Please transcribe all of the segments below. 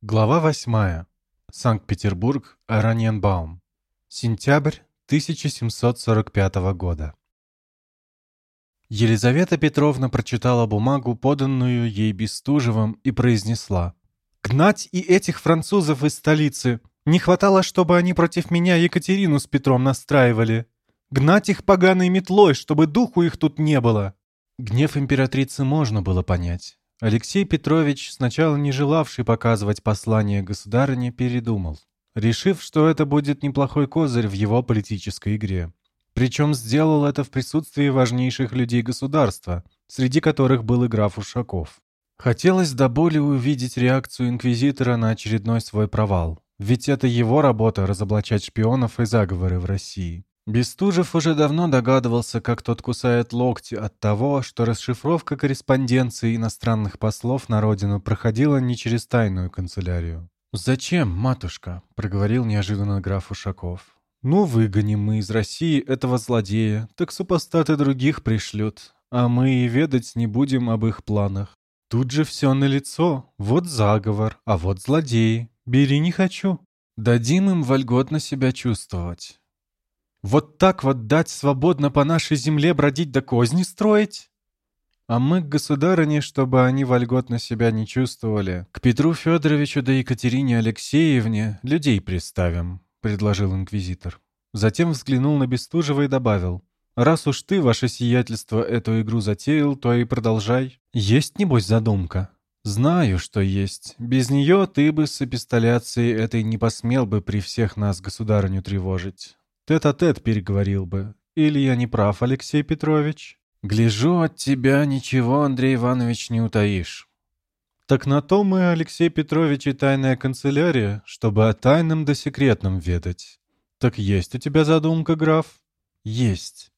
Глава 8. Санкт-Петербург, Араньенбаум. Сентябрь 1745 года. Елизавета Петровна прочитала бумагу, поданную ей Бестужевым, и произнесла. «Гнать и этих французов из столицы! Не хватало, чтобы они против меня Екатерину с Петром настраивали! Гнать их поганой метлой, чтобы духу их тут не было!» Гнев императрицы можно было понять. Алексей Петрович, сначала не желавший показывать послание государыне, передумал, решив, что это будет неплохой козырь в его политической игре. Причем сделал это в присутствии важнейших людей государства, среди которых был и граф Ушаков. Хотелось до боли увидеть реакцию инквизитора на очередной свой провал, ведь это его работа разоблачать шпионов и заговоры в России. Бестужев уже давно догадывался, как тот кусает локти от того, что расшифровка корреспонденции иностранных послов на родину проходила не через тайную канцелярию. «Зачем, матушка?» — проговорил неожиданно граф Ушаков. «Ну, выгоним мы из России этого злодея, так супостаты других пришлют, а мы и ведать не будем об их планах. Тут же все налицо, вот заговор, а вот злодеи. Бери не хочу. Дадим им вольготно себя чувствовать». Вот так вот дать свободно по нашей земле бродить да козни строить? А мы к государыне, чтобы они вольготно себя не чувствовали, к Петру Федоровичу да Екатерине Алексеевне людей приставим, предложил инквизитор. Затем взглянул на Бестужева и добавил. «Раз уж ты, ваше сиятельство, эту игру затеял, то и продолжай. Есть, небось, задумка?» «Знаю, что есть. Без нее ты бы с эпистоляцией этой не посмел бы при всех нас государыню тревожить. Тет-а-тет -тет переговорил бы. Или я не прав, Алексей Петрович? Гляжу, от тебя ничего, Андрей Иванович, не утаишь. Так на то мы, Алексей Петрович, и тайная канцелярия, чтобы о тайном да секретном ведать. Так есть у тебя задумка, граф? Есть.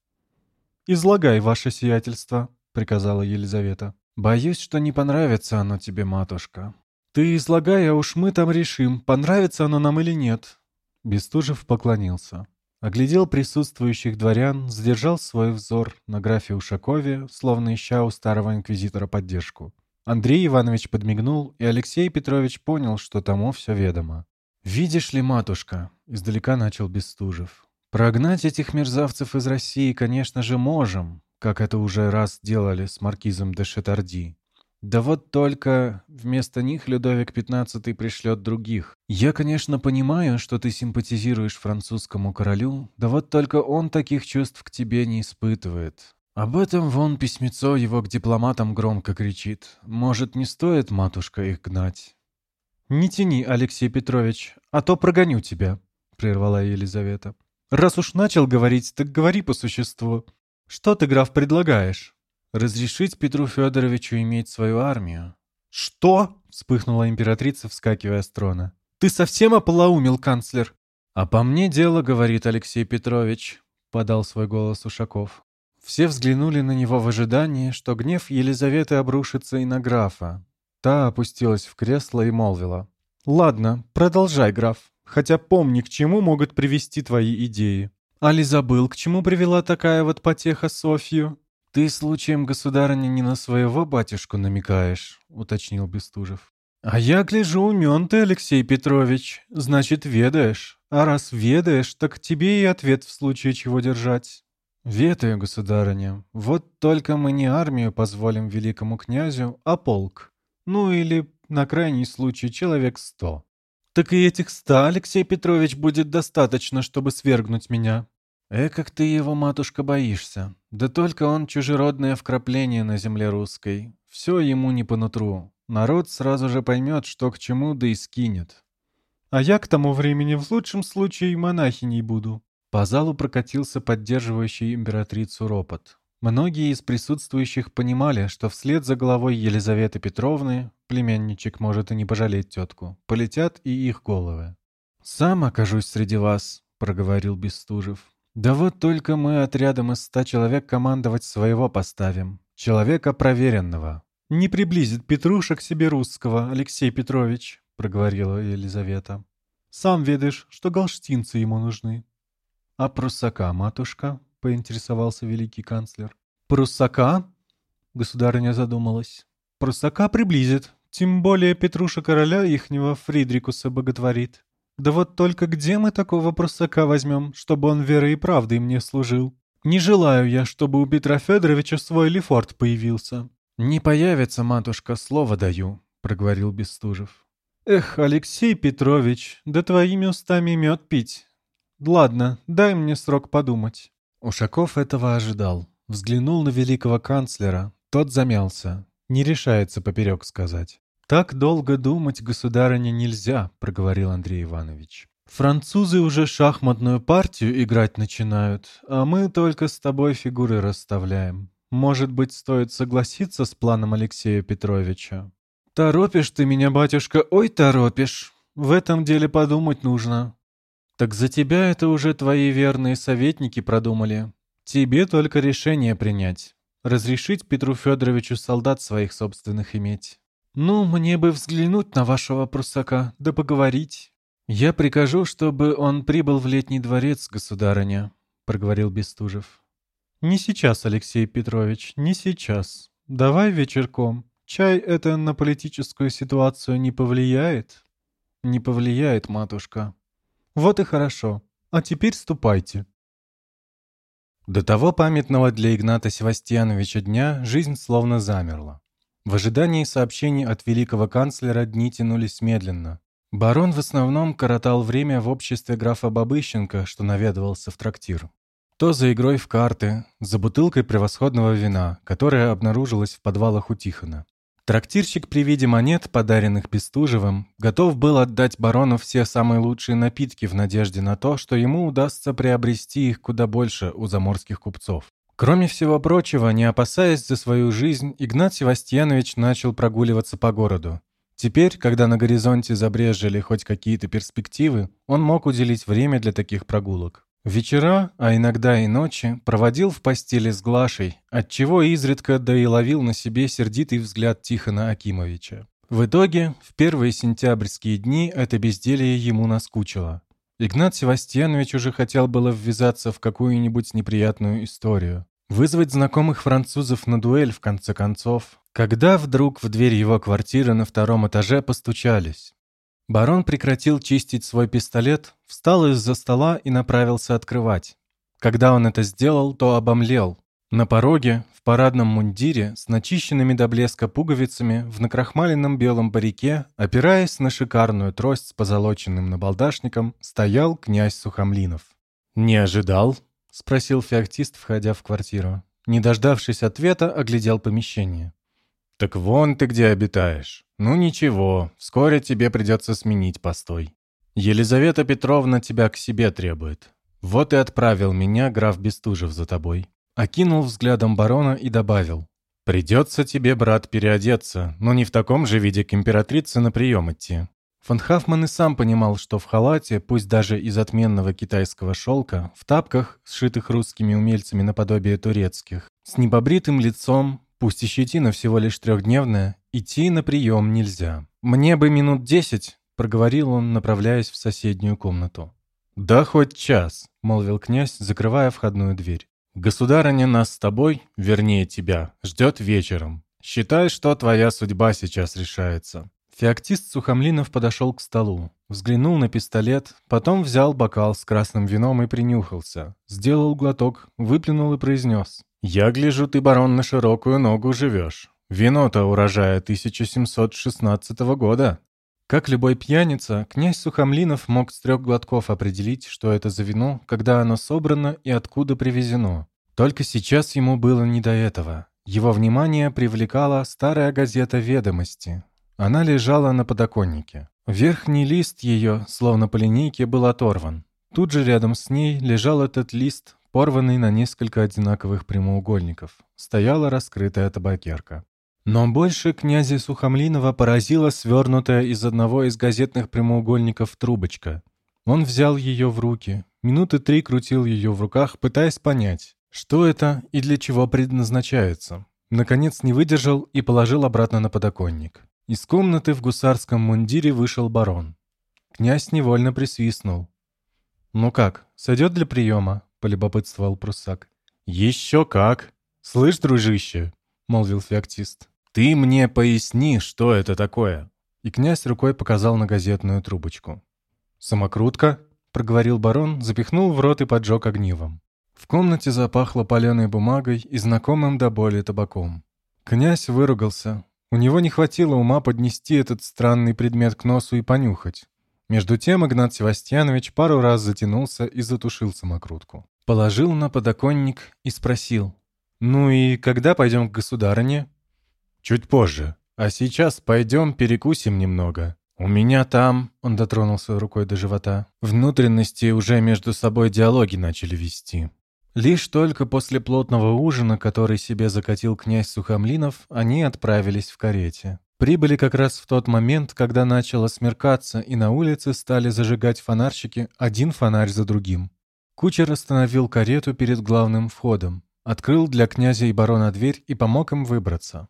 Излагай ваше сиятельство, приказала Елизавета. Боюсь, что не понравится оно тебе, матушка. Ты излагай, а уж мы там решим, понравится оно нам или нет. Бестужев поклонился. Оглядел присутствующих дворян, задержал свой взор на графе Ушакове, словно ища у старого инквизитора поддержку. Андрей Иванович подмигнул, и Алексей Петрович понял, что тому все ведомо. «Видишь ли, матушка», — издалека начал Бестужев, — «прогнать этих мерзавцев из России, конечно же, можем, как это уже раз делали с маркизом де Шетарди. Да вот только вместо них Людовик XV пришлет других. Я, конечно, понимаю, что ты симпатизируешь французскому королю, да вот только он таких чувств к тебе не испытывает. Об этом вон письмецо его к дипломатам громко кричит. Может, не стоит, матушка, их гнать? «Не тяни, Алексей Петрович, а то прогоню тебя», — прервала Елизавета. «Раз уж начал говорить, так говори по существу. Что ты, граф, предлагаешь?» Разрешить Петру Федоровичу иметь свою армию. «Что?» — вспыхнула императрица, вскакивая с трона. «Ты совсем ополоумел, канцлер?» «А по мне дело, — говорит Алексей Петрович», — подал свой голос Ушаков. Все взглянули на него в ожидании, что гнев Елизаветы обрушится и на графа. Та опустилась в кресло и молвила. «Ладно, продолжай, граф, хотя помни, к чему могут привести твои идеи. Али забыл, к чему привела такая вот потеха Софью?» «Ты случаем, государыня, не на своего батюшку намекаешь?» — уточнил Бестужев. «А я гляжу, умен ты, Алексей Петрович. Значит, ведаешь. А раз ведаешь, так тебе и ответ в случае чего держать». «Ведаю, государыня. Вот только мы не армию позволим великому князю, а полк. Ну или, на крайний случай, человек сто». «Так и этих ста, Алексей Петрович, будет достаточно, чтобы свергнуть меня», «Э, как ты его, матушка, боишься. Да только он чужеродное вкрапление на земле русской. Все ему не по нутру. Народ сразу же поймет, что к чему, да и скинет. А я к тому времени в лучшем случае монахиней буду». По залу прокатился поддерживающий императрицу ропот. Многие из присутствующих понимали, что вслед за головой Елизаветы Петровны, племянничек может и не пожалеть тетку, полетят и их головы. «Сам окажусь среди вас», — проговорил Бестужев. Да вот только мы отрядом из ста человек командовать своего поставим. Человека проверенного. Не приблизит Петруша к себе русского, Алексей Петрович, проговорила Елизавета. Сам ведаешь, что галштинцы ему нужны. А пруссака, матушка? поинтересовался великий канцлер. Пруссака? Государыня задумалась. Пруссака приблизит, Тем более Петруша короля ихнего Фридрикуса боготворит. Да вот только где мы такого просака возьмем, чтобы он верой и правдой мне служил? Не желаю я, чтобы у Петра Федоровича свой Лефорт появился». «Не появится, матушка, слово даю», — проговорил Бестужев. «Эх, Алексей Петрович, да твоими устами мед пить. Ладно, дай мне срок подумать». Ушаков этого ожидал. Взглянул на великого канцлера. Тот замялся. Не решается поперек сказать. «Так долго думать, государыня, нельзя», — проговорил Андрей Иванович. «Французы уже шахматную партию играть начинают, а мы только с тобой фигуры расставляем. Может быть, стоит согласиться с планом Алексея Петровича?» «Торопишь ты меня, батюшка, ой, торопишь. В этом деле подумать нужно». «Так за тебя это уже твои верные советники продумали. Тебе только решение принять. Разрешить Петру Федоровичу солдат своих собственных иметь. «Ну, мне бы взглянуть на вашего прусака, да поговорить. Я прикажу, чтобы он прибыл в летний дворец, государыня», — проговорил Бестужев. «Не сейчас, Алексей Петрович, не сейчас. Давай вечерком. Чай это на политическую ситуацию не повлияет?» «Не повлияет, матушка». «Вот и хорошо. А теперь ступайте». До того памятного для Игната Севастьяновича дня жизнь словно замерла. В ожидании сообщений от великого канцлера дни тянулись медленно. Барон в основном коротал время в обществе графа Бабыщенко, что наведывался в трактир. То за игрой в карты, за бутылкой превосходного вина, которая обнаружилась в подвалах у Тихона. Трактирщик при виде монет, подаренных Бестужевым, готов был отдать барону все самые лучшие напитки в надежде на то, что ему удастся приобрести их куда больше у заморских купцов. Кроме всего прочего, не опасаясь за свою жизнь, Игнат Севастьянович начал прогуливаться по городу. Теперь, когда на горизонте забрежили хоть какие-то перспективы, он мог уделить время для таких прогулок. Вечера, а иногда и ночи, проводил в постели с Глашей, отчего изредка да и ловил на себе сердитый взгляд Тихона Акимовича. В итоге, в первые сентябрьские дни это безделье ему наскучило. Игнат Севастьянович уже хотел было ввязаться в какую-нибудь неприятную историю. Вызвать знакомых французов на дуэль, в конце концов. Когда вдруг в дверь его квартиры на втором этаже постучались. Барон прекратил чистить свой пистолет, встал из-за стола и направился открывать. Когда он это сделал, то обомлел. На пороге, в парадном мундире, с начищенными до блеска пуговицами, в накрахмаленном белом парике, опираясь на шикарную трость с позолоченным набалдашником, стоял князь Сухомлинов. «Не ожидал?» — спросил феоктист, входя в квартиру. Не дождавшись ответа, оглядел помещение. «Так вон ты где обитаешь. Ну ничего, вскоре тебе придется сменить постой. Елизавета Петровна тебя к себе требует. Вот и отправил меня граф Бестужев за тобой». Окинул взглядом барона и добавил. «Придется тебе, брат, переодеться, но не в таком же виде к императрице на прием идти. Фон Хафман и сам понимал, что в халате, пусть даже из отменного китайского шелка, в тапках, сшитых русскими умельцами наподобие турецких, с непобритым лицом, пусть и щетина всего лишь трехдневная, идти на прием нельзя. «Мне бы минут десять», — проговорил он, направляясь в соседнюю комнату. «Да хоть час», — молвил князь, закрывая входную дверь. «Государыня нас с тобой, вернее тебя, ждет вечером. Считай, что твоя судьба сейчас решается. Феоктист Сухомлинов подошел к столу, взглянул на пистолет, потом взял бокал с красным вином и принюхался. Сделал глоток, выплюнул и произнес. «Я гляжу, ты, барон, на широкую ногу живешь. Вино-то урожая 1716 года». Как любой пьяница, князь Сухомлинов мог с трех глотков определить, что это за вино, когда оно собрано и откуда привезено. Только сейчас ему было не до этого. Его внимание привлекала старая газета «Ведомости», она лежала на подоконнике. Верхний лист ее, словно по линейке, был оторван. Тут же рядом с ней лежал этот лист, порванный на несколько одинаковых прямоугольников. Стояла раскрытая табакерка. Но больше князя Сухомлинова поразила свернутая из одного из газетных прямоугольников трубочка. Он взял ее в руки, минуты три крутил ее в руках, пытаясь понять, что это и для чего предназначается. Наконец не выдержал и положил обратно на подоконник. Из комнаты в гусарском мундире вышел барон. Князь невольно присвистнул. «Ну как, сойдет для приема?» — полюбопытствовал пруссак. «Еще как! Слышь, дружище!» — молвил феоктист. «Ты мне поясни, что это такое?» И князь рукой показал на газетную трубочку. «Самокрутка?» — проговорил барон, запихнул в рот и поджег огнивом. В комнате запахло паленой бумагой и знакомым до боли табаком. Князь выругался. У него не хватило ума поднести этот странный предмет к носу и понюхать. Между тем Игнат Севастьянович пару раз затянулся и затушил самокрутку. Положил на подоконник и спросил. «Ну и когда пойдем к государыне?» «Чуть позже. А сейчас пойдем перекусим немного. У меня там...» — он дотронулся рукой до живота. «Внутренности уже между собой диалоги начали вести». Лишь только после плотного ужина, который себе закатил князь Сухомлинов, они отправились в карете. Прибыли как раз в тот момент, когда начало смеркаться, и на улице стали зажигать фонарщики, один фонарь за другим. Кучер остановил карету перед главным входом, открыл для князя и барона дверь и помог им выбраться.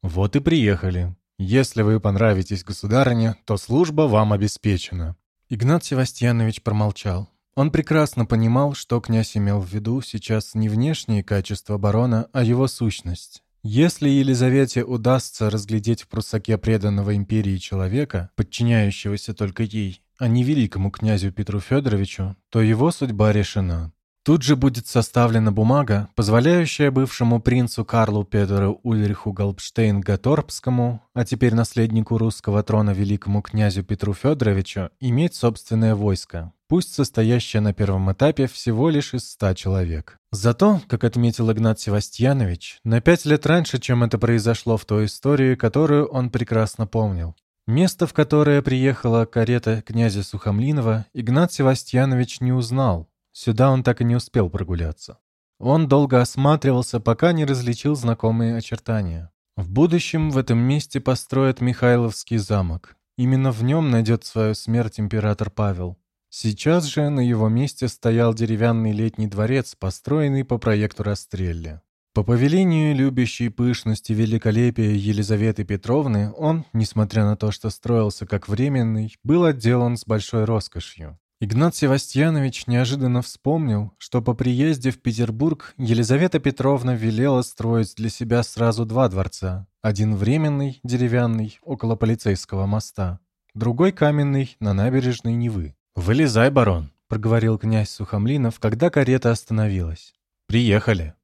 «Вот и приехали. Если вы понравитесь государыне, то служба вам обеспечена». Игнат Севастьянович промолчал. Он прекрасно понимал, что князь имел в виду сейчас не внешние качества барона, а его сущность. Если Елизавете удастся разглядеть в прусаке преданного империи человека, подчиняющегося только ей, а не великому князю Петру Федоровичу, то его судьба решена. Тут же будет составлена бумага, позволяющая бывшему принцу Карлу Петеру Ульриху Галпштейн-Гаторпскому, а теперь наследнику русского трона великому князю Петру Федоровичу, иметь собственное войско, пусть состоящее на первом этапе всего лишь из ста человек. Зато, как отметил Игнат Севастьянович, на пять лет раньше, чем это произошло в той истории, которую он прекрасно помнил. Место, в которое приехала карета князя Сухомлинова, Игнат Севастьянович не узнал. Сюда он так и не успел прогуляться. Он долго осматривался, пока не различил знакомые очертания. В будущем в этом месте построят Михайловский замок. Именно в нем найдет свою смерть император Павел. Сейчас же на его месте стоял деревянный летний дворец, построенный по проекту Растрелли. По повелению любящей пышности великолепия Елизаветы Петровны он, несмотря на то, что строился как временный, был отделан с большой роскошью. Игнат Севастьянович неожиданно вспомнил, что по приезде в Петербург Елизавета Петровна велела строить для себя сразу два дворца. Один временный, деревянный, около полицейского моста, другой каменный, на набережной Невы. «Вылезай, барон», — проговорил князь Сухомлинов, когда карета остановилась. «Приехали».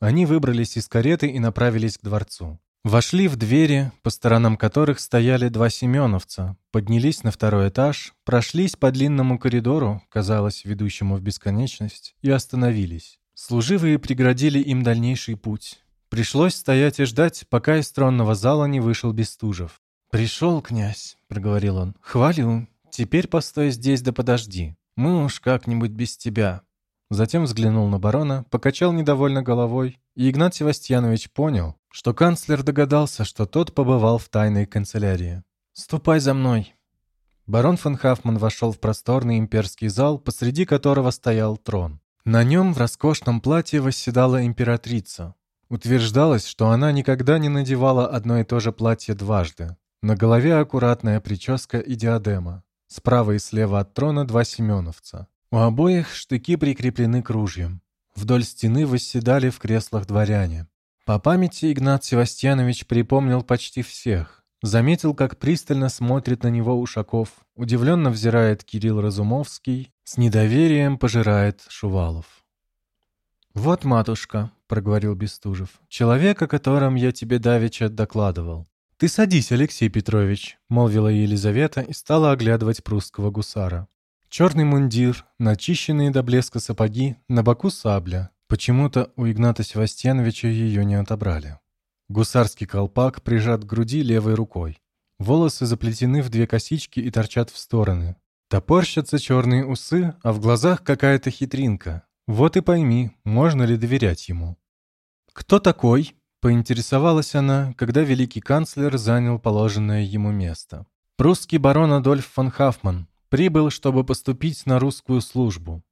Они выбрались из кареты и направились к дворцу. Вошли в двери, по сторонам которых стояли два семеновца, поднялись на второй этаж, прошлись по длинному коридору, казалось, ведущему в бесконечность, и остановились. Служивые преградили им дальнейший путь. Пришлось стоять и ждать, пока из тронного зала не вышел Бестужев. «Пришел, князь», — проговорил он, — «хвалю, «Теперь постой здесь да подожди. Мы уж как-нибудь без тебя». Затем взглянул на барона, покачал недовольно головой, и Игнат Севастьянович понял, что канцлер догадался, что тот побывал в тайной канцелярии. «Ступай за мной». Барон фон Хафман вошел в просторный имперский зал, посреди которого стоял трон. На нем в роскошном платье восседала императрица. Утверждалось, что она никогда не надевала одно и то же платье дважды. На голове аккуратная прическа и диадема. Справа и слева от трона два семеновца. У обоих штыки прикреплены к ружьям. Вдоль стены восседали в креслах дворяне. По памяти Игнат Севастьянович припомнил почти всех. Заметил, как пристально смотрит на него Ушаков, удивленно взирает Кирилл Разумовский, с недоверием пожирает Шувалов. «Вот, матушка», — проговорил Бестужев, — «человек, о котором я тебе давеча докладывал. «Ты садись, Алексей Петрович», — молвила Елизавета и стала оглядывать прусского гусара. Черный мундир, начищенные до блеска сапоги, на боку сабля. Почему-то у Игната Севастьяновича ее не отобрали. Гусарский колпак прижат к груди левой рукой. Волосы заплетены в две косички и торчат в стороны. Топорщатся черные усы, а в глазах какая-то хитринка. Вот и пойми, можно ли доверять ему. «Кто такой?» Поинтересовалась она, когда великий канцлер занял положенное ему место. Прусский барон Адольф фон Хафман прибыл, чтобы поступить на русскую службу.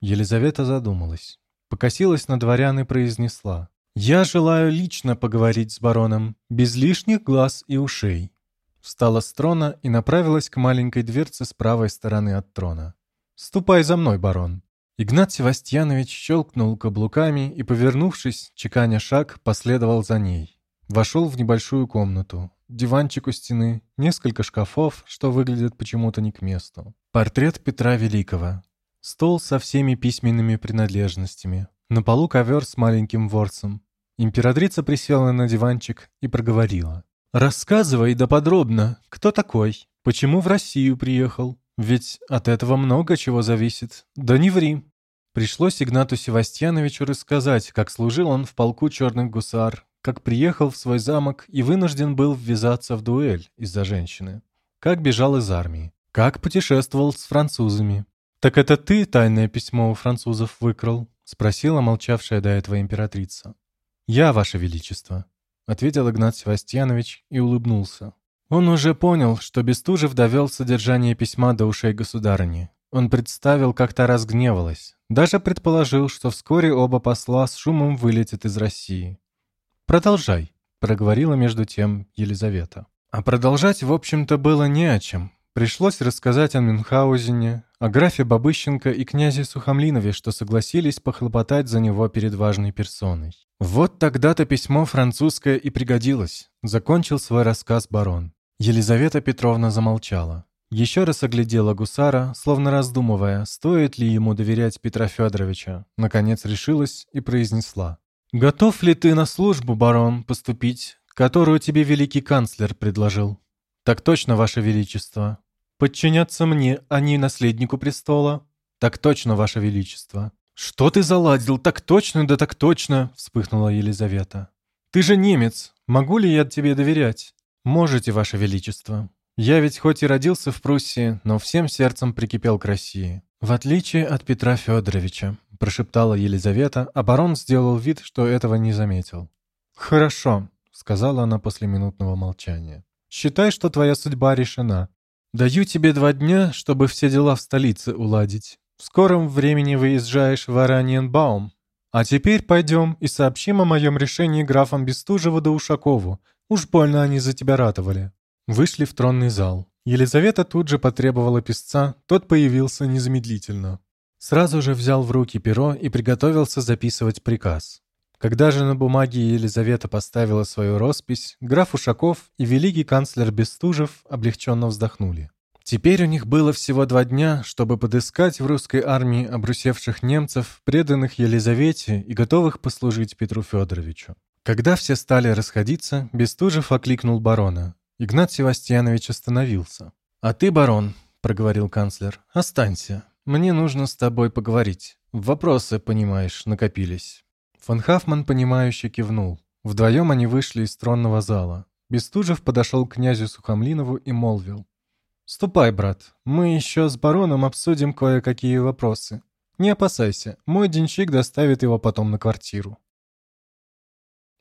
Елизавета задумалась. Покосилась на дворян и произнесла. «Я желаю лично поговорить с бароном, без лишних глаз и ушей». Встала с трона и направилась к маленькой дверце с правой стороны от трона. «Ступай за мной, барон». Игнат Севастьянович щелкнул каблуками и, повернувшись, чеканя шаг, последовал за ней. Вошел в небольшую комнату. Диванчик у стены, несколько шкафов, что выглядят почему-то не к месту. Портрет Петра Великого. Стол со всеми письменными принадлежностями. На полу ковер с маленьким ворсом. Императрица присела на диванчик и проговорила. «Рассказывай да подробно, кто такой? Почему в Россию приехал? Ведь от этого много чего зависит. Да не ври». Пришлось Игнату Севастьяновичу рассказать, как служил он в полку черных гусар, как приехал в свой замок и вынужден был ввязаться в дуэль из-за женщины, как бежал из армии, как путешествовал с французами. «Так это ты тайное письмо у французов выкрал?» — спросила молчавшая до этого императрица. «Я, ваше величество», — ответил Игнат Севастьянович и улыбнулся. Он уже понял, что Бестужев довел содержание письма до ушей государыни, он представил, как та разгневалась. Даже предположил, что вскоре оба посла с шумом вылетят из России. «Продолжай», — проговорила между тем Елизавета. А продолжать, в общем-то, было не о чем. Пришлось рассказать о Мюнхгаузене, о графе Бабыщенко и князе Сухомлинове, что согласились похлопотать за него перед важной персоной. Вот тогда-то письмо французское и пригодилось. Закончил свой рассказ барон. Елизавета Петровна замолчала. Еще раз оглядела гусара, словно раздумывая, стоит ли ему доверять Петра Федоровича. Наконец решилась и произнесла. «Готов ли ты на службу, барон, поступить, которую тебе великий канцлер предложил?» «Так точно, ваше величество». «Подчиняться мне, а не наследнику престола?» «Так точно, ваше величество». «Что ты заладил? Так точно, да так точно!» — вспыхнула Елизавета. «Ты же немец. Могу ли я тебе доверять?» «Можете, ваше величество», я ведь хоть и родился в Пруссии, но всем сердцем прикипел к России. В отличие от Петра Федоровича, прошептала Елизавета, а барон сделал вид, что этого не заметил. «Хорошо», — сказала она после минутного молчания. «Считай, что твоя судьба решена. Даю тебе два дня, чтобы все дела в столице уладить. В скором времени выезжаешь в Араньенбаум. А теперь пойдем и сообщим о моем решении графам Бестужеву да Ушакову. Уж больно они за тебя ратовали». Вышли в тронный зал. Елизавета тут же потребовала писца, тот появился незамедлительно. Сразу же взял в руки перо и приготовился записывать приказ. Когда же на бумаге Елизавета поставила свою роспись, граф Ушаков и великий канцлер Бестужев облегченно вздохнули. Теперь у них было всего два дня, чтобы подыскать в русской армии обрусевших немцев, преданных Елизавете и готовых послужить Петру Федоровичу. Когда все стали расходиться, Бестужев окликнул барона. Игнат Севастьянович остановился. «А ты, барон», — проговорил канцлер, — «останься. Мне нужно с тобой поговорить. Вопросы, понимаешь, накопились». Фон Хафман, понимающе кивнул. Вдвоем они вышли из тронного зала. Бестужев подошел к князю Сухомлинову и молвил. «Ступай, брат, мы еще с бароном обсудим кое-какие вопросы. Не опасайся, мой денщик доставит его потом на квартиру».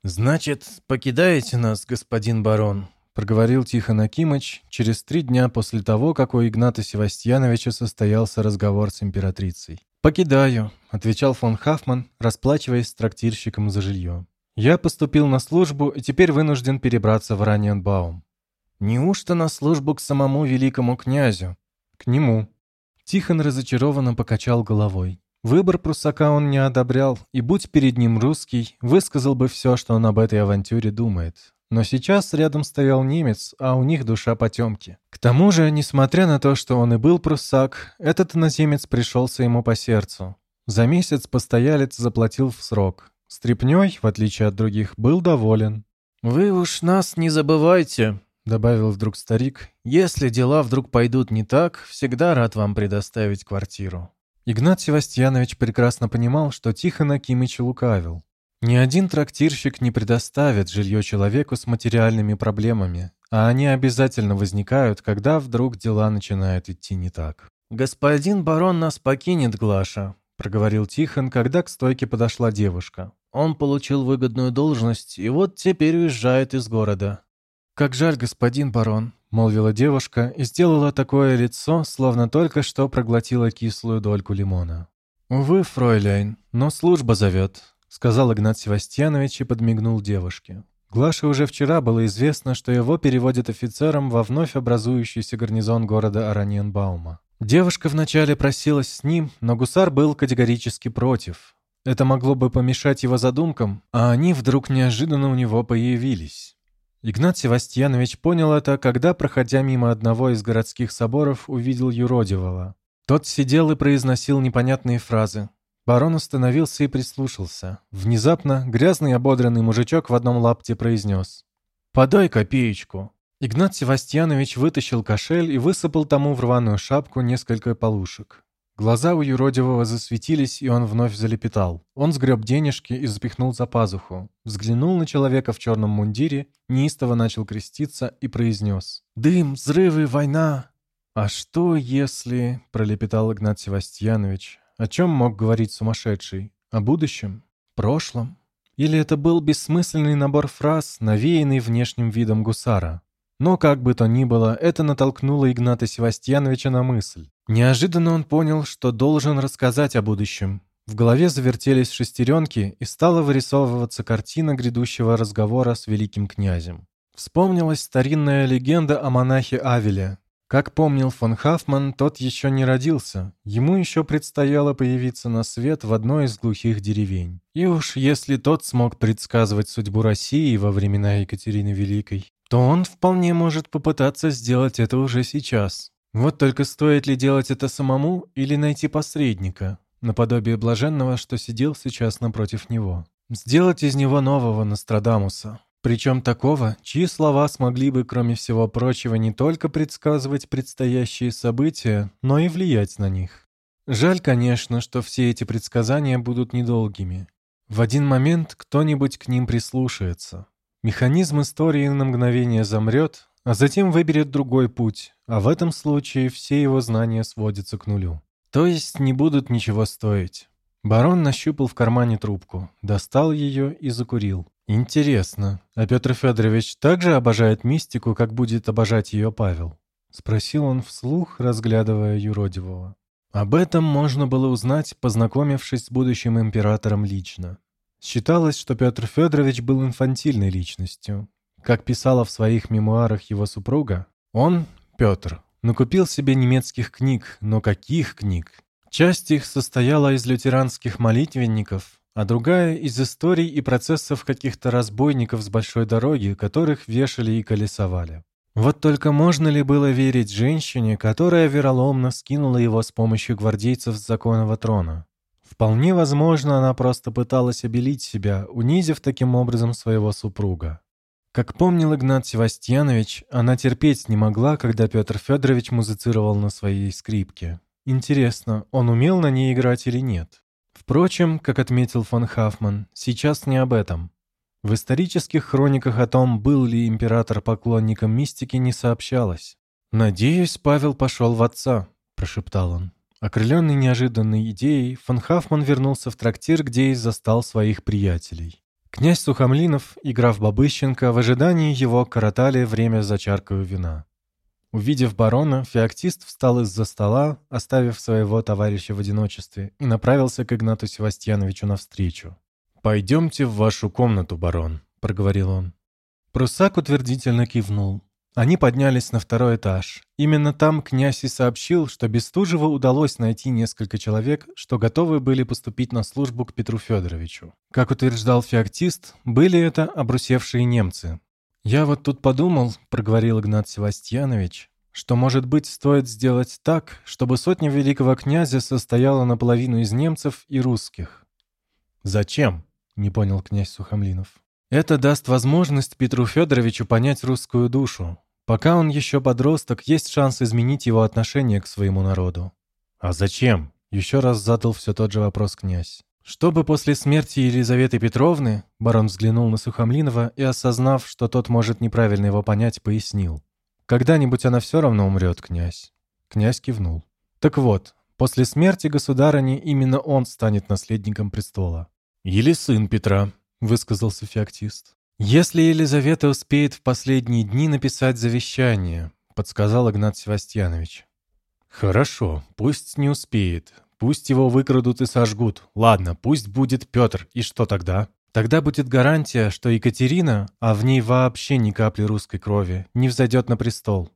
«Значит, покидаете нас, господин барон?» Проговорил Тихон Акимыч через три дня после того, как у Игната Севастьяновича состоялся разговор с императрицей. «Покидаю», — отвечал фон Хафман, расплачиваясь с трактирщиком за жилье. «Я поступил на службу и теперь вынужден перебраться в Раненбаум». «Неужто на службу к самому великому князю?» «К нему». Тихон разочарованно покачал головой. Выбор прусака он не одобрял, и будь перед ним русский, высказал бы все, что он об этой авантюре думает. Но сейчас рядом стоял немец, а у них душа потемки. К тому же, несмотря на то, что он и был пруссак, этот иноземец пришелся ему по сердцу. За месяц постоялец заплатил в срок. Стрепнёй, в отличие от других, был доволен. «Вы уж нас не забывайте», — добавил вдруг старик. «Если дела вдруг пойдут не так, всегда рад вам предоставить квартиру». Игнат Севастьянович прекрасно понимал, что Тихон Акимыч лукавил. Ни один трактирщик не предоставит жилье человеку с материальными проблемами, а они обязательно возникают, когда вдруг дела начинают идти не так. «Господин барон нас покинет, Глаша», — проговорил Тихон, когда к стойке подошла девушка. «Он получил выгодную должность и вот теперь уезжает из города». «Как жаль, господин барон», — молвила девушка и сделала такое лицо, словно только что проглотила кислую дольку лимона. «Увы, фройляйн, но служба зовет сказал Игнат Севастьянович и подмигнул девушке. Глаше уже вчера было известно, что его переводят офицером во вновь образующийся гарнизон города Араньенбаума. Девушка вначале просилась с ним, но гусар был категорически против. Это могло бы помешать его задумкам, а они вдруг неожиданно у него появились. Игнат Севастьянович понял это, когда, проходя мимо одного из городских соборов, увидел юродивого. Тот сидел и произносил непонятные фразы. Барон остановился и прислушался. Внезапно грязный ободренный мужичок в одном лапте произнес. «Подай копеечку». Игнат Севастьянович вытащил кошель и высыпал тому в рваную шапку несколько полушек. Глаза у юродивого засветились, и он вновь залепетал. Он сгреб денежки и запихнул за пазуху. Взглянул на человека в черном мундире, неистово начал креститься и произнес. «Дым, взрывы, война!» «А что если...» — пролепетал Игнат Севастьянович. О чем мог говорить сумасшедший? О будущем? Прошлом? Или это был бессмысленный набор фраз, навеянный внешним видом гусара? Но, как бы то ни было, это натолкнуло Игната Севастьяновича на мысль. Неожиданно он понял, что должен рассказать о будущем. В голове завертелись шестеренки, и стала вырисовываться картина грядущего разговора с великим князем. Вспомнилась старинная легенда о монахе Авеле, как помнил фон Хафман, тот еще не родился. Ему еще предстояло появиться на свет в одной из глухих деревень. И уж если тот смог предсказывать судьбу России во времена Екатерины Великой, то он вполне может попытаться сделать это уже сейчас. Вот только стоит ли делать это самому или найти посредника, наподобие блаженного, что сидел сейчас напротив него. Сделать из него нового Нострадамуса, причем такого, чьи слова смогли бы, кроме всего прочего, не только предсказывать предстоящие события, но и влиять на них. Жаль, конечно, что все эти предсказания будут недолгими. В один момент кто-нибудь к ним прислушается. Механизм истории на мгновение замрет, а затем выберет другой путь, а в этом случае все его знания сводятся к нулю. То есть не будут ничего стоить. Барон нащупал в кармане трубку, достал ее и закурил. «Интересно, а Петр Федорович также обожает мистику, как будет обожать ее Павел?» — спросил он вслух, разглядывая юродивого. Об этом можно было узнать, познакомившись с будущим императором лично. Считалось, что Петр Федорович был инфантильной личностью. Как писала в своих мемуарах его супруга, он, Петр, накупил себе немецких книг, но каких книг? Часть их состояла из лютеранских молитвенников, а другая из историй и процессов каких-то разбойников с большой дороги, которых вешали и колесовали. Вот только можно ли было верить женщине, которая вероломно скинула его с помощью гвардейцев с законного трона? Вполне возможно, она просто пыталась обелить себя, унизив таким образом своего супруга. Как помнил Игнат Севастьянович, она терпеть не могла, когда Петр Федорович музицировал на своей скрипке. Интересно, он умел на ней играть или нет? Впрочем, как отметил фон Хафман, сейчас не об этом. В исторических хрониках о том, был ли император поклонником мистики, не сообщалось. «Надеюсь, Павел пошел в отца», — прошептал он. Окрыленный неожиданной идеей, фон Хафман вернулся в трактир, где и застал своих приятелей. Князь Сухомлинов и граф Бабыщенко в ожидании его коротали время за чаркою вина. Увидев барона, феоктист встал из-за стола, оставив своего товарища в одиночестве, и направился к Игнату Севастьяновичу навстречу. «Пойдемте в вашу комнату, барон», — проговорил он. Прусак утвердительно кивнул. Они поднялись на второй этаж. Именно там князь и сообщил, что Бестужеву удалось найти несколько человек, что готовы были поступить на службу к Петру Федоровичу. Как утверждал феоктист, были это обрусевшие немцы, «Я вот тут подумал», — проговорил Игнат Севастьянович, «что, может быть, стоит сделать так, чтобы сотня великого князя состояла наполовину из немцев и русских». «Зачем?» — не понял князь Сухомлинов. «Это даст возможность Петру Федоровичу понять русскую душу. Пока он еще подросток, есть шанс изменить его отношение к своему народу». «А зачем?» — еще раз задал все тот же вопрос князь. Чтобы после смерти Елизаветы Петровны, барон взглянул на Сухомлинова и, осознав, что тот может неправильно его понять, пояснил. «Когда-нибудь она все равно умрет, князь». Князь кивнул. «Так вот, после смерти государыни именно он станет наследником престола». «Или сын Петра», — высказался феоктист. «Если Елизавета успеет в последние дни написать завещание», — подсказал Игнат Севастьянович. «Хорошо, пусть не успеет. Пусть его выкрадут и сожгут. Ладно, пусть будет Петр. И что тогда? Тогда будет гарантия, что Екатерина, а в ней вообще ни капли русской крови, не взойдет на престол.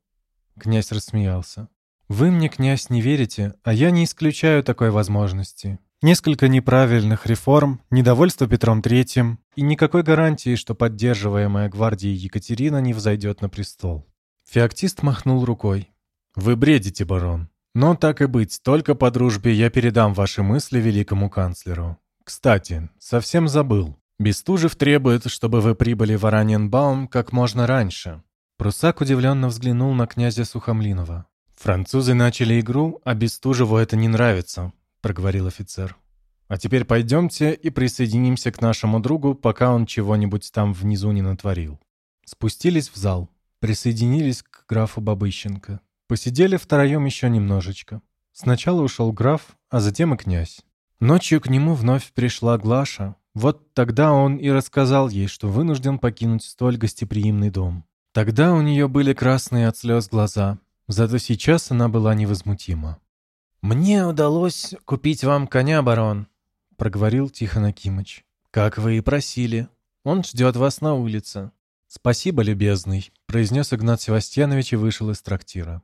Князь рассмеялся. «Вы мне, князь, не верите, а я не исключаю такой возможности. Несколько неправильных реформ, недовольство Петром III и никакой гарантии, что поддерживаемая гвардией Екатерина не взойдет на престол. Феоктист махнул рукой. «Вы бредите, барон. Но так и быть, только по дружбе я передам ваши мысли великому канцлеру. Кстати, совсем забыл. Бестужев требует, чтобы вы прибыли в Араньенбаум как можно раньше». Прусак удивленно взглянул на князя Сухомлинова. «Французы начали игру, а Бестужеву это не нравится», — проговорил офицер. «А теперь пойдемте и присоединимся к нашему другу, пока он чего-нибудь там внизу не натворил». Спустились в зал, присоединились к графу Бабыщенко. Посидели втроем еще немножечко. Сначала ушел граф, а затем и князь. Ночью к нему вновь пришла Глаша. Вот тогда он и рассказал ей, что вынужден покинуть столь гостеприимный дом. Тогда у нее были красные от слез глаза, зато сейчас она была невозмутима. «Мне удалось купить вам коня, барон», — проговорил Тихон Акимыч. «Как вы и просили. Он ждет вас на улице». «Спасибо, любезный», — произнес Игнат Севастьянович и вышел из трактира.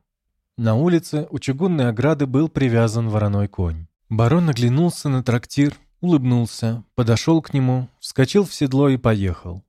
На улице у чугунной ограды был привязан вороной конь. Барон оглянулся на трактир, улыбнулся, подошел к нему, вскочил в седло и поехал.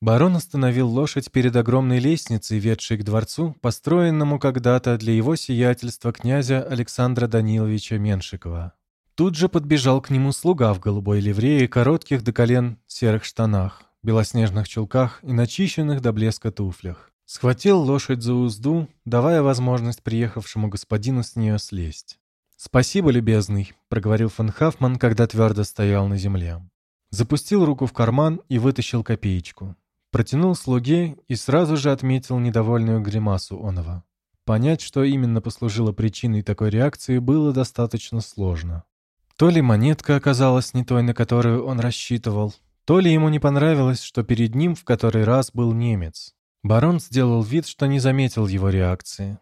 Барон остановил лошадь перед огромной лестницей, ведшей к дворцу, построенному когда-то для его сиятельства князя Александра Даниловича Меншикова. Тут же подбежал к нему слуга в голубой ливрее, коротких до колен серых штанах, белоснежных чулках и начищенных до блеска туфлях. Схватил лошадь за узду, давая возможность приехавшему господину с нее слезть. «Спасибо, любезный», — проговорил фон Хафман, когда твердо стоял на земле. Запустил руку в карман и вытащил копеечку. Протянул слуге и сразу же отметил недовольную гримасу онова. Понять, что именно послужило причиной такой реакции, было достаточно сложно. То ли монетка оказалась не той, на которую он рассчитывал, то ли ему не понравилось, что перед ним в который раз был немец. Барон сделал вид, что не заметил его реакции.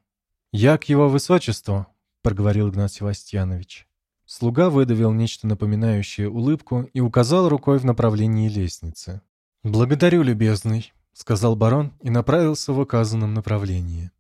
«Я к его высочеству», — проговорил Игнат Севастьянович. Слуга выдавил нечто напоминающее улыбку и указал рукой в направлении лестницы. «Благодарю, любезный», — сказал барон и направился в указанном направлении.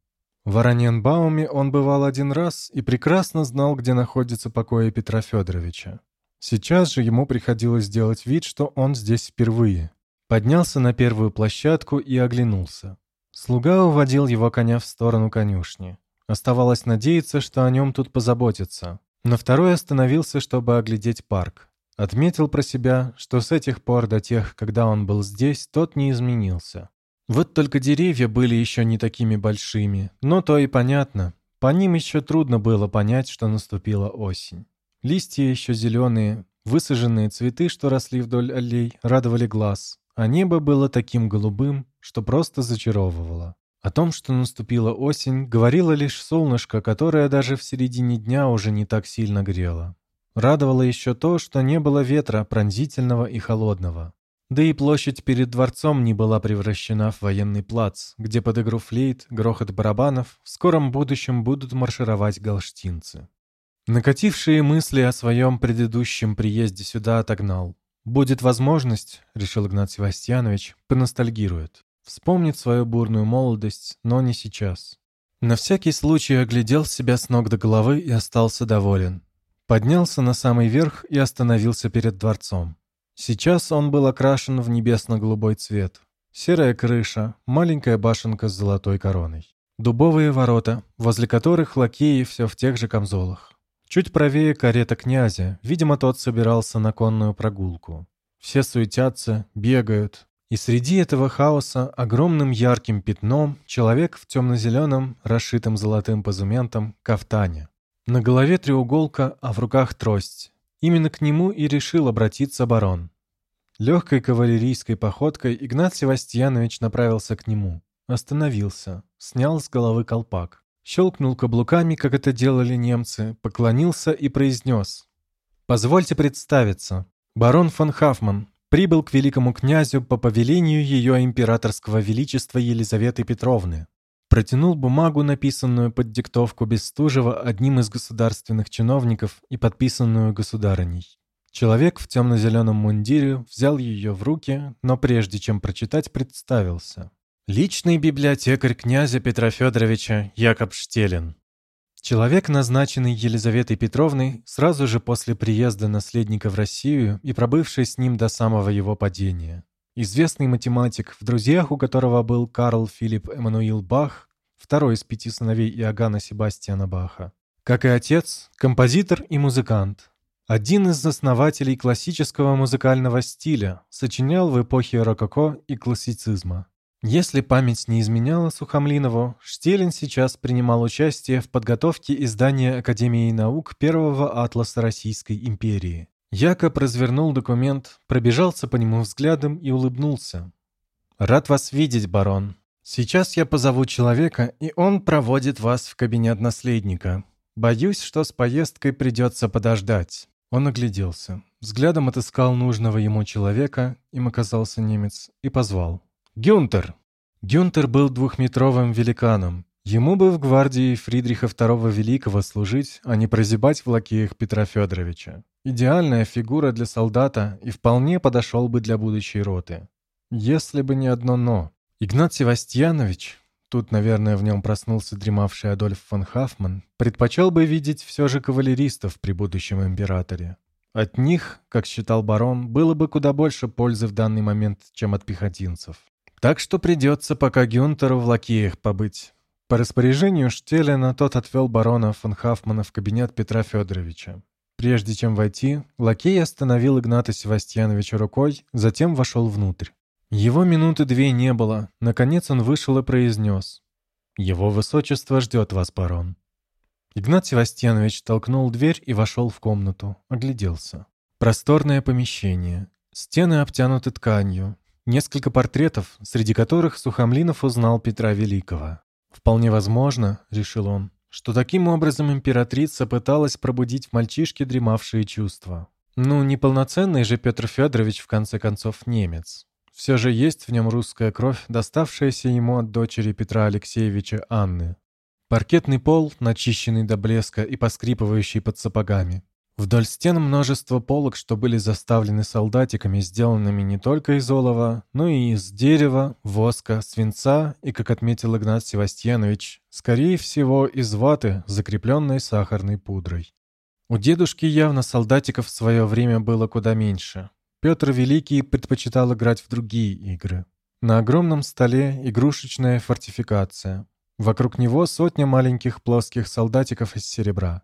В Араньенбауме он бывал один раз и прекрасно знал, где находится покои Петра Федоровича. Сейчас же ему приходилось делать вид, что он здесь впервые. Поднялся на первую площадку и оглянулся. Слуга уводил его коня в сторону конюшни. Оставалось надеяться, что о нем тут позаботятся. На второй остановился, чтобы оглядеть парк. Отметил про себя, что с этих пор до тех, когда он был здесь, тот не изменился. Вот только деревья были еще не такими большими, но то и понятно. По ним еще трудно было понять, что наступила осень. Листья еще зеленые, высаженные цветы, что росли вдоль аллей, радовали глаз, а небо было таким голубым, что просто зачаровывало. О том, что наступила осень, говорило лишь солнышко, которое даже в середине дня уже не так сильно грело. Радовало еще то, что не было ветра пронзительного и холодного. Да и площадь перед дворцом не была превращена в военный плац, где под игру флейт, грохот барабанов в скором будущем будут маршировать галштинцы. Накатившие мысли о своем предыдущем приезде сюда отогнал. «Будет возможность», — решил Игнат Севастьянович, — поностальгирует. Вспомнит свою бурную молодость, но не сейчас. На всякий случай оглядел себя с ног до головы и остался доволен. Поднялся на самый верх и остановился перед дворцом. Сейчас он был окрашен в небесно-голубой цвет. Серая крыша, маленькая башенка с золотой короной. Дубовые ворота, возле которых лакеи все в тех же камзолах. Чуть правее карета князя, видимо, тот собирался на конную прогулку. Все суетятся, бегают. И среди этого хаоса огромным ярким пятном человек в темно-зеленом, расшитом золотым позументом, кафтане. На голове треуголка, а в руках трость. Именно к нему и решил обратиться барон. Легкой кавалерийской походкой Игнат Севастьянович направился к нему. Остановился, снял с головы колпак. Щелкнул каблуками, как это делали немцы, поклонился и произнес. «Позвольте представиться. Барон фон Хафман прибыл к великому князю по повелению ее императорского величества Елизаветы Петровны протянул бумагу, написанную под диктовку Бестужева одним из государственных чиновников и подписанную государыней. Человек в темно-зеленом мундире взял ее в руки, но прежде чем прочитать, представился. Личный библиотекарь князя Петра Федоровича Якоб Штелин. Человек, назначенный Елизаветой Петровной сразу же после приезда наследника в Россию и пробывший с ним до самого его падения. Известный математик, в друзьях у которого был Карл Филипп Эммануил Бах, второй из пяти сыновей Иоганна Себастьяна Баха. Как и отец, композитор и музыкант. Один из основателей классического музыкального стиля, сочинял в эпохе рококо и классицизма. Если память не изменяла Сухомлинову, Штелин сейчас принимал участие в подготовке издания Академии наук первого атласа Российской империи. Якоб развернул документ, пробежался по нему взглядом и улыбнулся. «Рад вас видеть, барон. Сейчас я позову человека, и он проводит вас в кабинет наследника. Боюсь, что с поездкой придется подождать». Он огляделся. Взглядом отыскал нужного ему человека, им оказался немец, и позвал. Гюнтер. Гюнтер был двухметровым великаном. Ему бы в гвардии Фридриха II Великого служить, а не прозябать в лакеях Петра Федоровича. Идеальная фигура для солдата и вполне подошел бы для будущей роты. Если бы не одно «но». Игнат Севастьянович, тут, наверное, в нем проснулся дремавший Адольф фон Хафман, предпочел бы видеть все же кавалеристов при будущем императоре. От них, как считал барон, было бы куда больше пользы в данный момент, чем от пехотинцев. Так что придется пока Гюнтеру в лакеях побыть. По распоряжению Штелена тот отвел барона фон Хафмана в кабинет Петра Федоровича. Прежде чем войти, лакей остановил Игната Севастьяновича рукой, затем вошел внутрь. Его минуты две не было. Наконец он вышел и произнес. «Его высочество ждет вас, барон». Игнат Севастьянович толкнул дверь и вошел в комнату. Огляделся. Просторное помещение. Стены обтянуты тканью. Несколько портретов, среди которых Сухомлинов узнал Петра Великого. «Вполне возможно», — решил он, что таким образом императрица пыталась пробудить в мальчишке дремавшие чувства. Ну, неполноценный же Петр Федорович, в конце концов, немец. Все же есть в нем русская кровь, доставшаяся ему от дочери Петра Алексеевича Анны. Паркетный пол, начищенный до блеска и поскрипывающий под сапогами. Вдоль стен множество полок, что были заставлены солдатиками, сделанными не только из олова, но и из дерева, воска, свинца и, как отметил Игнат Севастьянович, скорее всего из ваты, закрепленной сахарной пудрой. У дедушки явно солдатиков в свое время было куда меньше. Петр Великий предпочитал играть в другие игры. На огромном столе игрушечная фортификация. Вокруг него сотня маленьких плоских солдатиков из серебра.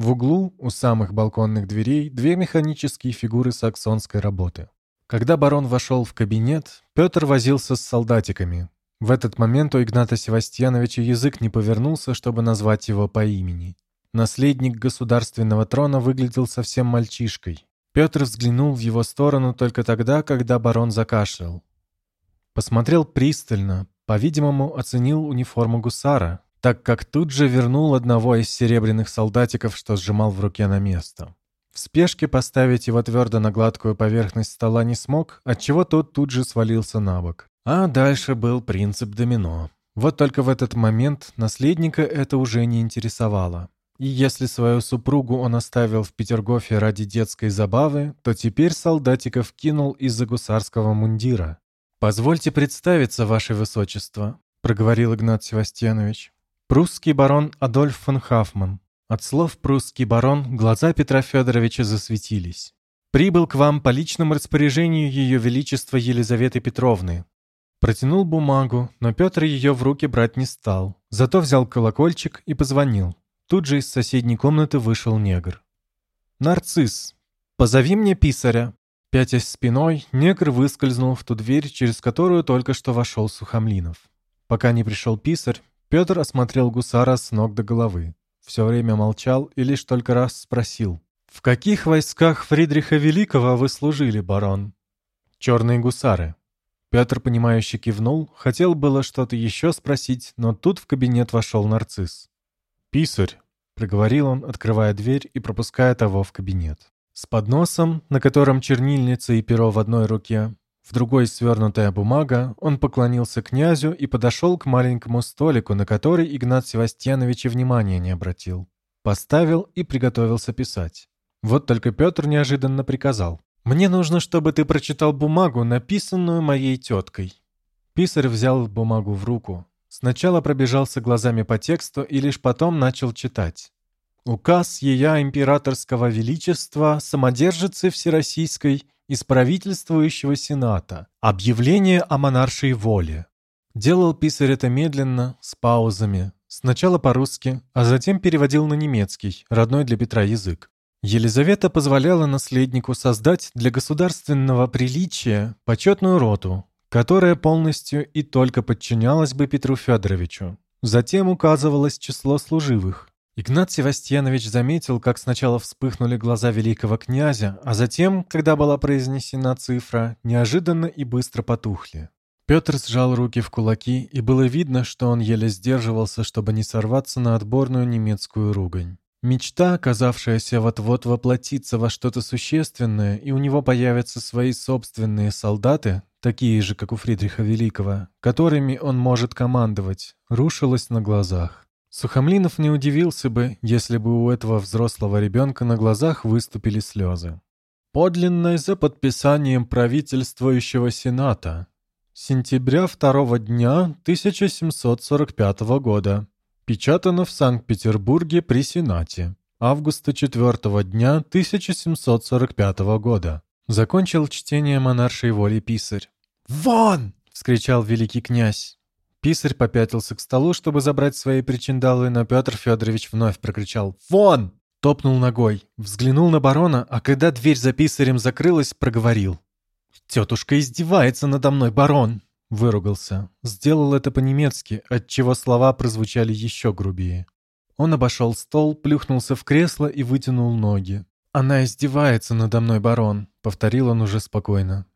В углу, у самых балконных дверей, две механические фигуры саксонской работы. Когда барон вошел в кабинет, Петр возился с солдатиками. В этот момент у Игната Севастьяновича язык не повернулся, чтобы назвать его по имени. Наследник государственного трона выглядел совсем мальчишкой. Петр взглянул в его сторону только тогда, когда барон закашлял. Посмотрел пристально, по-видимому, оценил униформу гусара, так как тут же вернул одного из серебряных солдатиков, что сжимал в руке на место. В спешке поставить его твердо на гладкую поверхность стола не смог, отчего тот тут же свалился на бок. А дальше был принцип домино. Вот только в этот момент наследника это уже не интересовало. И если свою супругу он оставил в Петергофе ради детской забавы, то теперь солдатиков кинул из-за гусарского мундира. «Позвольте представиться, ваше высочество», — проговорил Игнат Севастьянович. Прусский барон Адольф фон Хафман. От слов «прусский барон» глаза Петра Федоровича засветились. «Прибыл к вам по личному распоряжению Ее Величества Елизаветы Петровны». Протянул бумагу, но Петр ее в руки брать не стал. Зато взял колокольчик и позвонил. Тут же из соседней комнаты вышел негр. «Нарцисс, позови мне писаря». Пятясь спиной, негр выскользнул в ту дверь, через которую только что вошел Сухомлинов. Пока не пришел писарь, Петр осмотрел гусара с ног до головы. Все время молчал и лишь только раз спросил. «В каких войсках Фридриха Великого вы служили, барон?» «Черные гусары». Петр, понимающе кивнул, хотел было что-то еще спросить, но тут в кабинет вошел нарцисс. «Писарь», — проговорил он, открывая дверь и пропуская того в кабинет. С подносом, на котором чернильница и перо в одной руке, в другой свернутая бумага, он поклонился князю и подошел к маленькому столику, на который Игнат Севастьянович и внимания не обратил. Поставил и приготовился писать. Вот только Петр неожиданно приказал. «Мне нужно, чтобы ты прочитал бумагу, написанную моей теткой». Писарь взял бумагу в руку. Сначала пробежался глазами по тексту и лишь потом начал читать. Указ Ея Императорского Величества Самодержицы Всероссийской из правительствующего Сената. Объявление о монаршей воле. Делал писарь это медленно, с паузами. Сначала по-русски, а затем переводил на немецкий, родной для Петра язык. Елизавета позволяла наследнику создать для государственного приличия почетную роту, которая полностью и только подчинялась бы Петру Федоровичу. Затем указывалось число служивых. Игнат Севастьянович заметил, как сначала вспыхнули глаза великого князя, а затем, когда была произнесена цифра, неожиданно и быстро потухли. Петр сжал руки в кулаки, и было видно, что он еле сдерживался, чтобы не сорваться на отборную немецкую ругань. Мечта, оказавшаяся вот-вот воплотиться во что-то существенное, и у него появятся свои собственные солдаты, такие же, как у Фридриха Великого, которыми он может командовать, рушилась на глазах. Сухомлинов не удивился бы, если бы у этого взрослого ребенка на глазах выступили слезы. Подлинное за подписанием правительствующего Сената. Сентября второго дня 1745 года. Печатано в Санкт-Петербурге при Сенате. Августа 4 дня 1745 года. Закончил чтение монаршей воли писарь. «Вон!» — вскричал великий князь. Писарь попятился к столу, чтобы забрать свои причиндалы, но Петр Федорович вновь прокричал «Вон!» Топнул ногой, взглянул на барона, а когда дверь за писарем закрылась, проговорил. «Тетушка издевается надо мной, барон!» Выругался. Сделал это по-немецки, отчего слова прозвучали еще грубее. Он обошел стол, плюхнулся в кресло и вытянул ноги. «Она издевается надо мной, барон», — повторил он уже спокойно.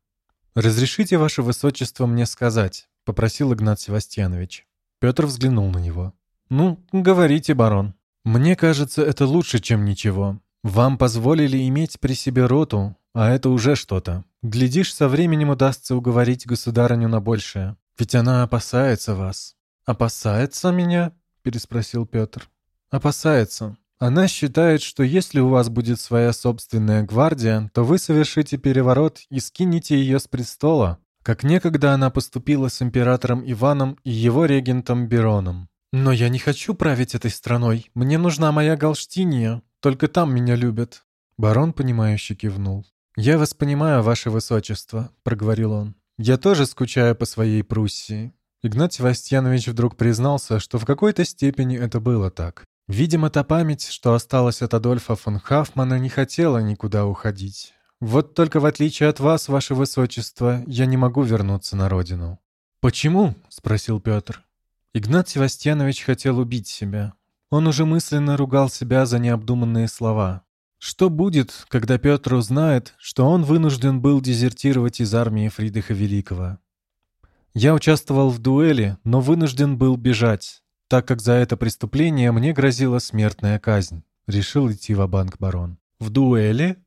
«Разрешите, ваше высочество, мне сказать», — попросил Игнат Севастьянович. Петр взглянул на него. «Ну, говорите, барон. Мне кажется, это лучше, чем ничего. Вам позволили иметь при себе роту, а это уже что-то. Глядишь, со временем удастся уговорить государыню на большее. Ведь она опасается вас». «Опасается меня?» — переспросил Петр. «Опасается. Она считает, что если у вас будет своя собственная гвардия, то вы совершите переворот и скинете ее с престола, как некогда она поступила с императором Иваном и его регентом Бероном. Но я не хочу править этой страной. Мне нужна моя Галштиния. Только там меня любят». Барон, понимающе кивнул. «Я вас понимаю, ваше высочество», — проговорил он. «Я тоже скучаю по своей Пруссии». Игнат Севастьянович вдруг признался, что в какой-то степени это было так. Видимо, та память, что осталась от Адольфа фон Хафмана, не хотела никуда уходить. Вот только в отличие от вас, ваше высочество, я не могу вернуться на родину. «Почему?» — спросил Петр. Игнат Севастьянович хотел убить себя. Он уже мысленно ругал себя за необдуманные слова. Что будет, когда Петр узнает, что он вынужден был дезертировать из армии Фридриха Великого? Я участвовал в дуэли, но вынужден был бежать, так как за это преступление мне грозила смертная казнь. Решил идти в банк барон. В дуэли?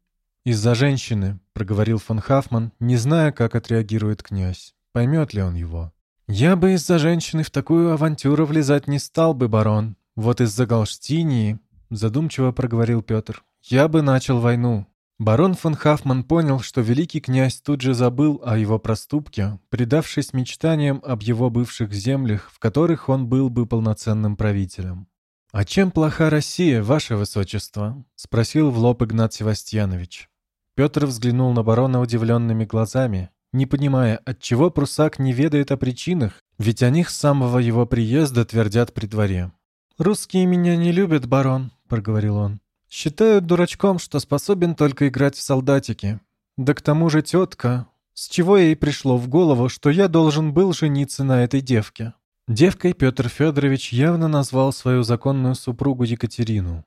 Из-за женщины, проговорил фон Хафман, не зная, как отреагирует князь. Поймет ли он его? Я бы из-за женщины в такую авантюру влезать не стал бы, барон. Вот из-за Галштинии, задумчиво проговорил Петр. «Я бы начал войну». Барон фон Хафман понял, что великий князь тут же забыл о его проступке, предавшись мечтаниям об его бывших землях, в которых он был бы полноценным правителем. «А чем плоха Россия, ваше высочество?» — спросил в лоб Игнат Севастьянович. Петр взглянул на барона удивленными глазами, не понимая, отчего прусак не ведает о причинах, ведь о них с самого его приезда твердят при дворе. «Русские меня не любят, барон», — проговорил он. Считают дурачком, что способен только играть в солдатики. Да к тому же тетка. С чего ей пришло в голову, что я должен был жениться на этой девке? Девкой Петр Федорович явно назвал свою законную супругу Екатерину.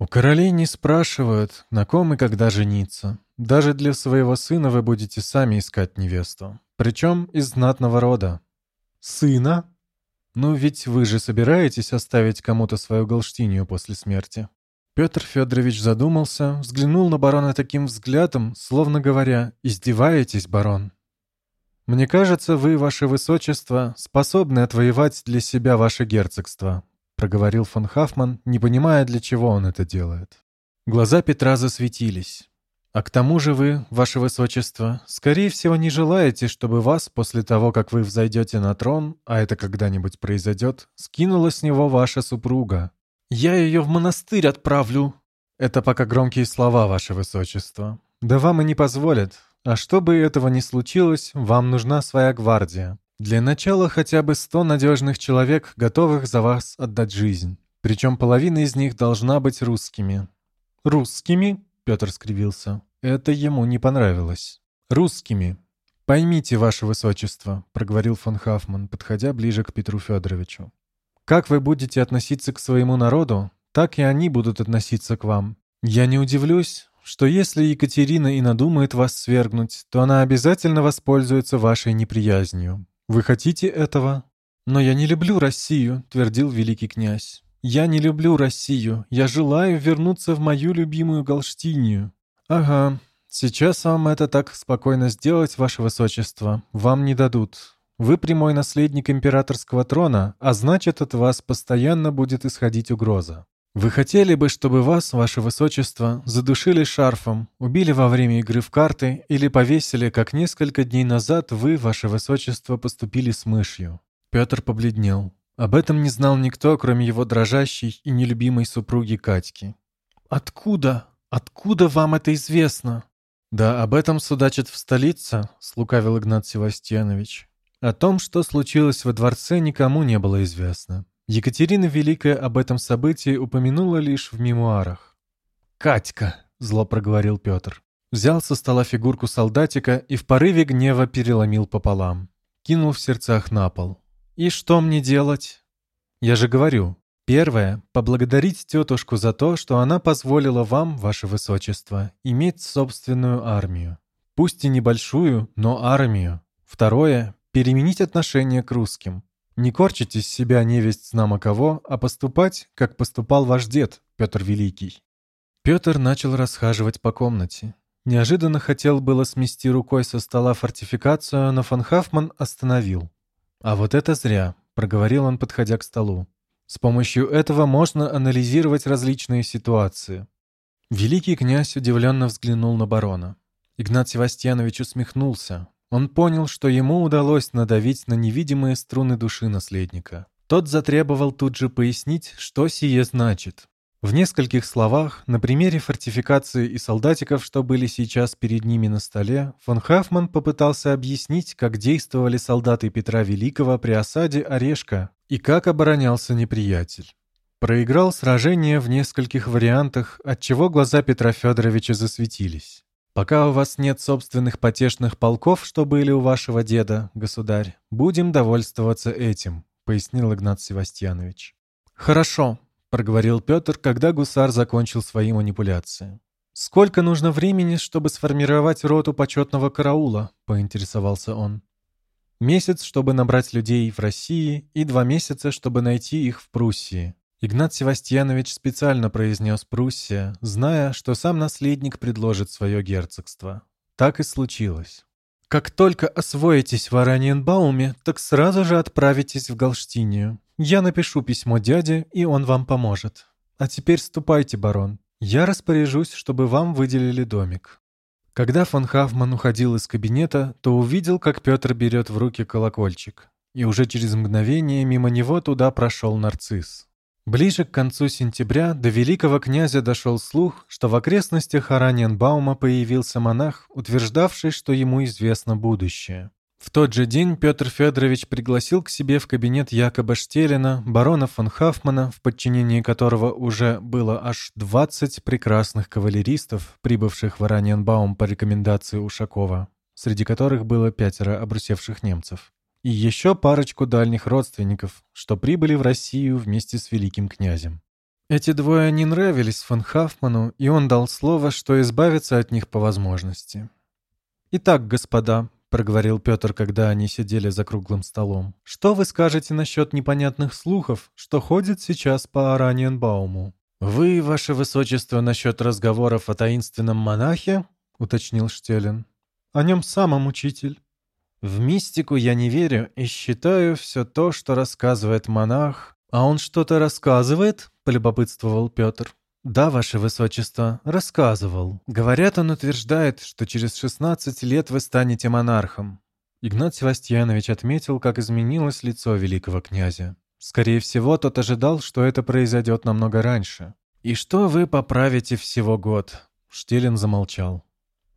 У королей не спрашивают, на ком и когда жениться. Даже для своего сына вы будете сами искать невесту. Причем из знатного рода. Сына? Ну ведь вы же собираетесь оставить кому-то свою галштинию после смерти. Петр Федорович задумался, взглянул на барона таким взглядом, словно говоря «Издеваетесь, барон?» «Мне кажется, вы, ваше высочество, способны отвоевать для себя ваше герцогство», проговорил фон Хафман, не понимая, для чего он это делает. Глаза Петра засветились. А к тому же вы, ваше высочество, скорее всего не желаете, чтобы вас, после того, как вы взойдете на трон, а это когда-нибудь произойдет, скинула с него ваша супруга. Я ее в монастырь отправлю. Это пока громкие слова, ваше высочество. Да вам и не позволят. А чтобы этого не случилось, вам нужна своя гвардия. Для начала хотя бы сто надежных человек, готовых за вас отдать жизнь. Причем половина из них должна быть русскими. Русскими? Петр скривился. Это ему не понравилось. «Русскими. Поймите, ваше высочество», — проговорил фон Хафман, подходя ближе к Петру Федоровичу. «Как вы будете относиться к своему народу, так и они будут относиться к вам. Я не удивлюсь, что если Екатерина и надумает вас свергнуть, то она обязательно воспользуется вашей неприязнью. Вы хотите этого?» «Но я не люблю Россию», — твердил великий князь. «Я не люблю Россию. Я желаю вернуться в мою любимую Галштинию». «Ага. Сейчас вам это так спокойно сделать, ваше высочество, вам не дадут. Вы прямой наследник императорского трона, а значит, от вас постоянно будет исходить угроза. Вы хотели бы, чтобы вас, ваше высочество, задушили шарфом, убили во время игры в карты или повесили, как несколько дней назад вы, ваше высочество, поступили с мышью?» Петр побледнел. Об этом не знал никто, кроме его дрожащей и нелюбимой супруги Катьки. «Откуда? Откуда вам это известно?» «Да об этом судачат в столице», — слукавил Игнат Севастьянович. О том, что случилось во дворце, никому не было известно. Екатерина Великая об этом событии упомянула лишь в мемуарах. «Катька», — зло проговорил Петр. Взял со стола фигурку солдатика и в порыве гнева переломил пополам. Кинул в сердцах на пол. «И что мне делать?» «Я же говорю. Первое — поблагодарить тетушку за то, что она позволила вам, ваше высочество, иметь собственную армию. Пусть и небольшую, но армию. Второе — переменить отношение к русским. Не корчить из себя невесть знамо кого, а поступать, как поступал ваш дед, Петр Великий». Петр начал расхаживать по комнате. Неожиданно хотел было смести рукой со стола фортификацию, но фон Хафман остановил. «А вот это зря», — проговорил он, подходя к столу. «С помощью этого можно анализировать различные ситуации». Великий князь удивленно взглянул на барона. Игнат Севастьянович усмехнулся. Он понял, что ему удалось надавить на невидимые струны души наследника. Тот затребовал тут же пояснить, что сие значит. В нескольких словах, на примере фортификации и солдатиков, что были сейчас перед ними на столе, фон Хафман попытался объяснить, как действовали солдаты Петра Великого при осаде Орешка и как оборонялся неприятель. Проиграл сражение в нескольких вариантах, отчего глаза Петра Федоровича засветились. «Пока у вас нет собственных потешных полков, что были у вашего деда, государь, будем довольствоваться этим», — пояснил Игнат Севастьянович. «Хорошо», — проговорил Петр, когда гусар закончил свои манипуляции. «Сколько нужно времени, чтобы сформировать роту почетного караула?» — поинтересовался он. «Месяц, чтобы набрать людей в России, и два месяца, чтобы найти их в Пруссии». Игнат Севастьянович специально произнес «Пруссия», зная, что сам наследник предложит свое герцогство. Так и случилось. «Как только освоитесь в Араньенбауме, так сразу же отправитесь в Галштинию. Я напишу письмо дяде, и он вам поможет. А теперь ступайте, барон. Я распоряжусь, чтобы вам выделили домик». Когда фон Хафман уходил из кабинета, то увидел, как Петр берет в руки колокольчик. И уже через мгновение мимо него туда прошел нарцисс. Ближе к концу сентября до великого князя дошел слух, что в окрестностях Араньенбаума появился монах, утверждавший, что ему известно будущее. В тот же день Петр Федорович пригласил к себе в кабинет Якоба Штелина, барона фон Хафмана, в подчинении которого уже было аж 20 прекрасных кавалеристов, прибывших в Араньенбаум по рекомендации Ушакова, среди которых было пятеро обрусевших немцев, и еще парочку дальних родственников, что прибыли в Россию вместе с великим князем. Эти двое не нравились фон Хафману, и он дал слово, что избавится от них по возможности. «Итак, господа», — проговорил Петр, когда они сидели за круглым столом. «Что вы скажете насчет непонятных слухов, что ходит сейчас по Араньенбауму?» «Вы, ваше высочество, насчет разговоров о таинственном монахе?» — уточнил Штелин. «О нем самом, учитель». «В мистику я не верю и считаю все то, что рассказывает монах». «А он что-то рассказывает?» — полюбопытствовал Петр. «Да, ваше высочество, рассказывал. Говорят, он утверждает, что через 16 лет вы станете монархом». Игнат Севастьянович отметил, как изменилось лицо великого князя. Скорее всего, тот ожидал, что это произойдет намного раньше. «И что вы поправите всего год?» Штелин замолчал.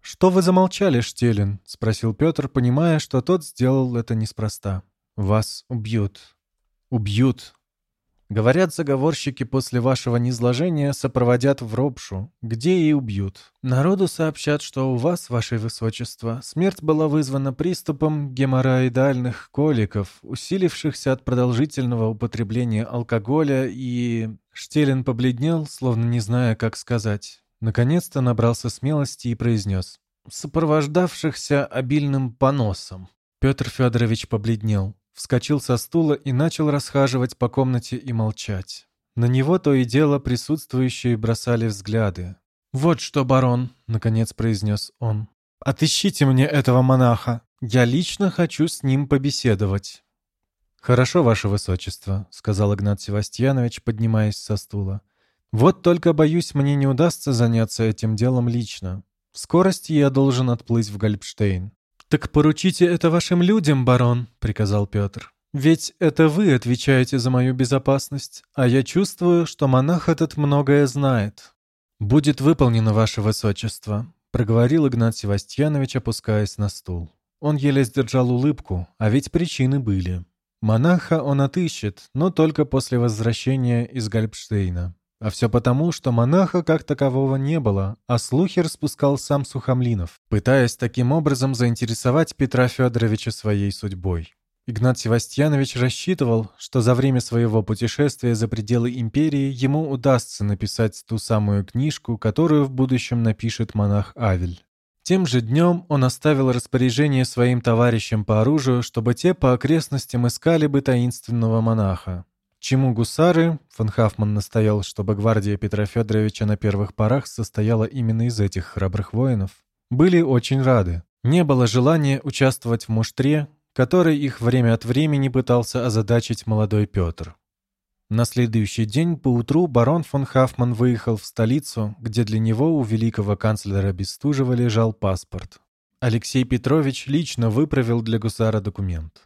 «Что вы замолчали, Штелин?» — спросил Петр, понимая, что тот сделал это неспроста. «Вас убьют». «Убьют», Говорят, заговорщики после вашего низложения сопроводят в Робшу, где и убьют. Народу сообщат, что у вас, ваше высочество, смерть была вызвана приступом геморроидальных коликов, усилившихся от продолжительного употребления алкоголя и... Штелин побледнел, словно не зная, как сказать. Наконец-то набрался смелости и произнес. «Сопровождавшихся обильным поносом». Петр Федорович побледнел вскочил со стула и начал расхаживать по комнате и молчать. На него то и дело присутствующие бросали взгляды. «Вот что, барон», — наконец произнес он, — «отыщите мне этого монаха. Я лично хочу с ним побеседовать». «Хорошо, ваше высочество», — сказал Игнат Севастьянович, поднимаясь со стула. «Вот только, боюсь, мне не удастся заняться этим делом лично. В скорости я должен отплыть в Гальпштейн. «Так поручите это вашим людям, барон», — приказал Петр. «Ведь это вы отвечаете за мою безопасность, а я чувствую, что монах этот многое знает». «Будет выполнено, ваше высочество», — проговорил Игнат Севастьянович, опускаясь на стул. Он еле сдержал улыбку, а ведь причины были. Монаха он отыщет, но только после возвращения из Гальпштейна. А все потому, что монаха как такового не было, а слухи распускал сам Сухомлинов, пытаясь таким образом заинтересовать Петра Федоровича своей судьбой. Игнат Севастьянович рассчитывал, что за время своего путешествия за пределы империи ему удастся написать ту самую книжку, которую в будущем напишет монах Авель. Тем же днем он оставил распоряжение своим товарищам по оружию, чтобы те по окрестностям искали бы таинственного монаха. Чему гусары, фон Хафман настоял, чтобы гвардия Петра Федоровича на первых порах состояла именно из этих храбрых воинов, были очень рады. Не было желания участвовать в муштре, который их время от времени пытался озадачить молодой Петр. На следующий день поутру барон фон Хафман выехал в столицу, где для него у великого канцлера Бестужева лежал паспорт. Алексей Петрович лично выправил для гусара документ.